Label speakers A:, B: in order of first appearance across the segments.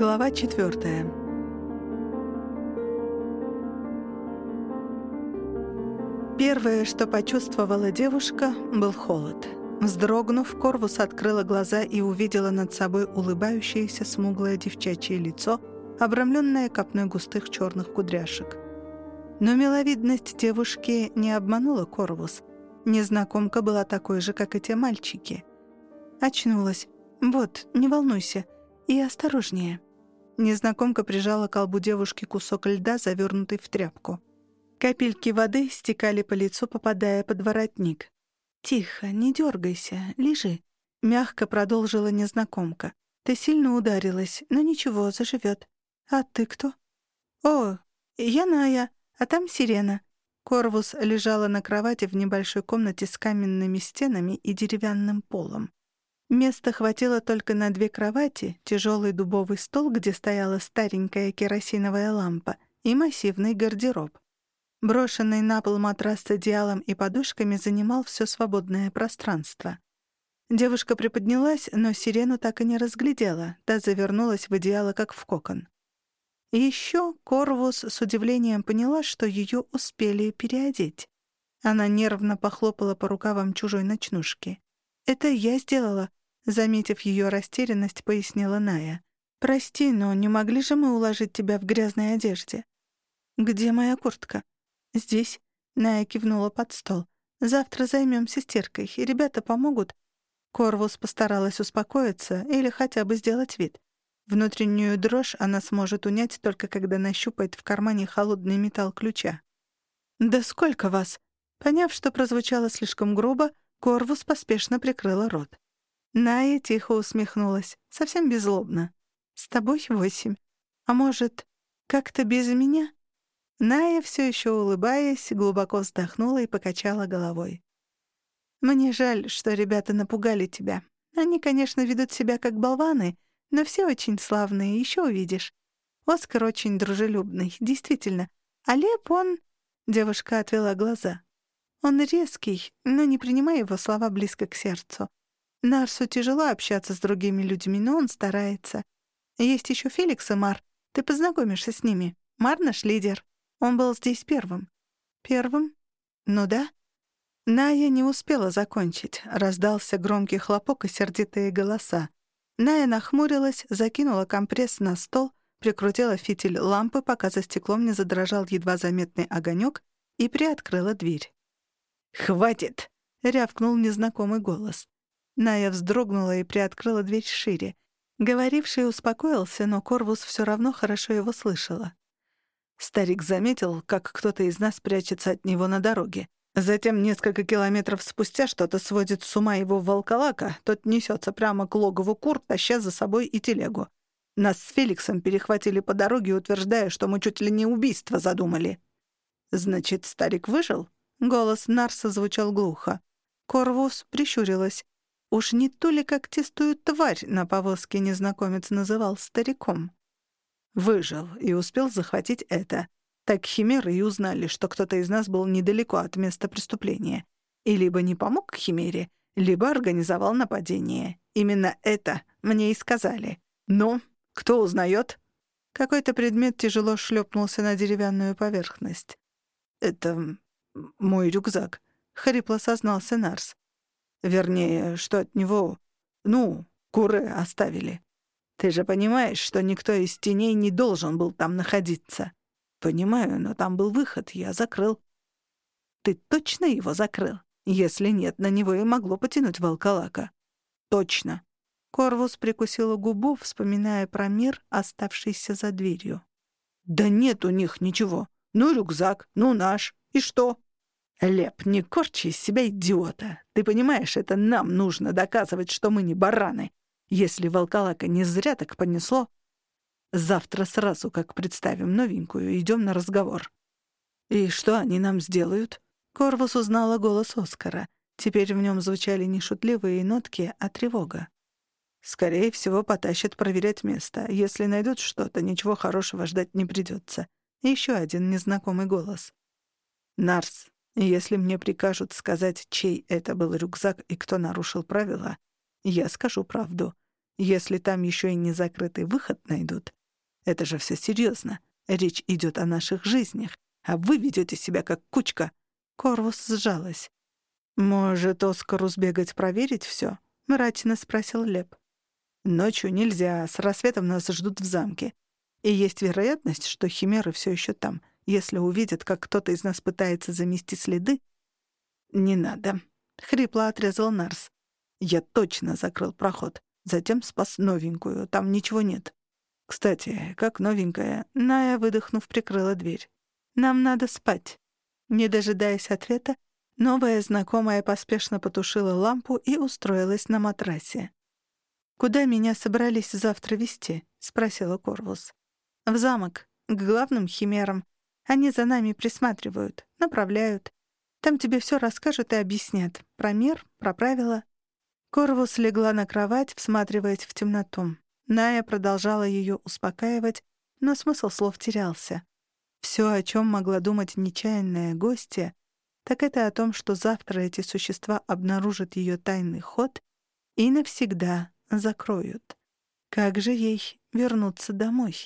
A: Глава четвертая. Первое, что почувствовала девушка, был холод. Вздрогнув, Корвус открыла глаза и увидела над собой улыбающееся смуглое девчачье лицо, обрамленное копной густых черных кудряшек. Но миловидность девушки не обманула Корвус. Незнакомка была такой же, как и те мальчики. Очнулась. «Вот, не волнуйся», и осторожнее». Незнакомка прижала к колбу девушки кусок льда, завернутый в тряпку. Капельки воды стекали по лицу, попадая под воротник. «Тихо, не дергайся, лежи», — мягко продолжила незнакомка. «Ты сильно ударилась, но ничего, заживет. А ты кто?» «О, я Ная, а там сирена». Корвус лежала на кровати в небольшой комнате с каменными стенами и деревянным полом. Места хватило только на две кровати, тяжелый дубовый стол, где стояла старенькая керосиновая лампа, и массивный гардероб. Брошенный на пол матрас с одеялом и подушками занимал все свободное пространство. Девушка приподнялась, но сирену так и не разглядела, та завернулась в одеяло, как в кокон. И еще Корвус с удивлением поняла, что ее успели переодеть. Она нервно похлопала по рукавам чужой ночнушки. «Это я сделала», Заметив ее растерянность, пояснила Ная. «Прости, но не могли же мы уложить тебя в грязной одежде?» «Где моя куртка?» «Здесь», — Ная кивнула под стол. «Завтра займемся стиркой, и ребята помогут». Корвус постаралась успокоиться или хотя бы сделать вид. Внутреннюю дрожь она сможет унять только когда нащупает в кармане холодный металл ключа. «Да сколько вас?» Поняв, что прозвучало слишком грубо, Корвус поспешно прикрыла рот. Ная тихо усмехнулась, совсем беззлобно. «С тобой восемь. А может, как-то без меня?» Ная, все еще улыбаясь, глубоко вздохнула и покачала головой. «Мне жаль, что ребята напугали тебя. Они, конечно, ведут себя как болваны, но все очень славные, еще увидишь. Оскар очень дружелюбный, действительно. А Леп, он...» Девушка отвела глаза. «Он резкий, но не принимай его слова близко к сердцу. Нарсу тяжело общаться с другими людьми, но он старается. Есть еще Феликс и Мар. Ты познакомишься с ними. Мар наш лидер. Он был здесь первым. Первым? Ну да. Ная не успела закончить. Раздался громкий хлопок и сердитые голоса. Ная нахмурилась, закинула компресс на стол, прикрутила фитиль лампы, пока за стеклом не задрожал едва заметный огонек, и приоткрыла дверь. «Хватит!» — рявкнул незнакомый голос. Ная вздрогнула и приоткрыла дверь шире. Говоривший успокоился, но Корвус все равно хорошо его слышала. Старик заметил, как кто-то из нас прячется от него на дороге. Затем несколько километров спустя что-то сводит с ума его волколака, тот несется прямо к логову кур, таща за собой и телегу. Нас с Феликсом перехватили по дороге, утверждая, что мы чуть ли не убийство задумали. «Значит, старик выжил?» Голос Нарса звучал глухо. Корвус прищурилась. Уж не то ли когтистую тварь на повозке незнакомец называл стариком? Выжил и успел захватить это. Так химеры и узнали, что кто-то из нас был недалеко от места преступления. И либо не помог химере, либо организовал нападение. Именно это мне и сказали. Но кто узнает? Какой-то предмет тяжело шлепнулся на деревянную поверхность. «Это мой рюкзак», — хрипло сознался Нарс. Вернее, что от него, ну, куры оставили. Ты же понимаешь, что никто из теней не должен был там находиться. Понимаю, но там был выход, я закрыл. Ты точно его закрыл? Если нет, на него и могло потянуть волколака. Точно. Корвус прикусила губу, вспоминая про мир, оставшийся за дверью. «Да нет у них ничего. Ну, рюкзак, ну, наш. И что?» «Леп, не корчи из себя идиота. Ты понимаешь, это нам нужно доказывать, что мы не бараны. Если волколака не зря так понесло, завтра сразу, как представим новенькую, идем на разговор». «И что они нам сделают?» Корвус узнала голос Оскара. Теперь в нем звучали не шутливые нотки, а тревога. «Скорее всего, потащат проверять место. Если найдут что-то, ничего хорошего ждать не придется. Еще один незнакомый голос. «Нарс, если мне прикажут сказать, чей это был рюкзак и кто нарушил правила, я скажу правду. Если там еще и не закрытый выход найдут. Это же все серьезно. Речь идет о наших жизнях, а вы ведете себя как кучка. Корвус сжалась. «Может, Оскару сбегать проверить все? мрачно спросил Леп. «Ночью нельзя, с рассветом нас ждут в замке. И есть вероятность, что химеры все еще там. Если увидят, как кто-то из нас пытается замести следы...» «Не надо», — хрипло отрезал Нарс. «Я точно закрыл проход. Затем спас новенькую. Там ничего нет. Кстати, как новенькая, Ная, выдохнув, прикрыла дверь. «Нам надо спать». Не дожидаясь ответа, новая знакомая поспешно потушила лампу и устроилась на матрасе. «Куда меня собрались завтра вести?» — спросила Корвус. «В замок, к главным химерам. Они за нами присматривают, направляют. Там тебе все расскажут и объяснят. Про мир, про правила». Корвус легла на кровать, всматриваясь в темноту. Ная продолжала ее успокаивать, но смысл слов терялся. Все, о чем могла думать нечаянная гостья, так это о том, что завтра эти существа обнаружат ее тайный ход и навсегда закроют. Как же ей вернуться домой?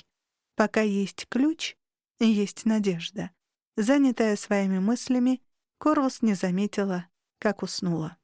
A: Пока есть ключ, есть надежда. Занятая своими мыслями, Корвус не заметила, как уснула.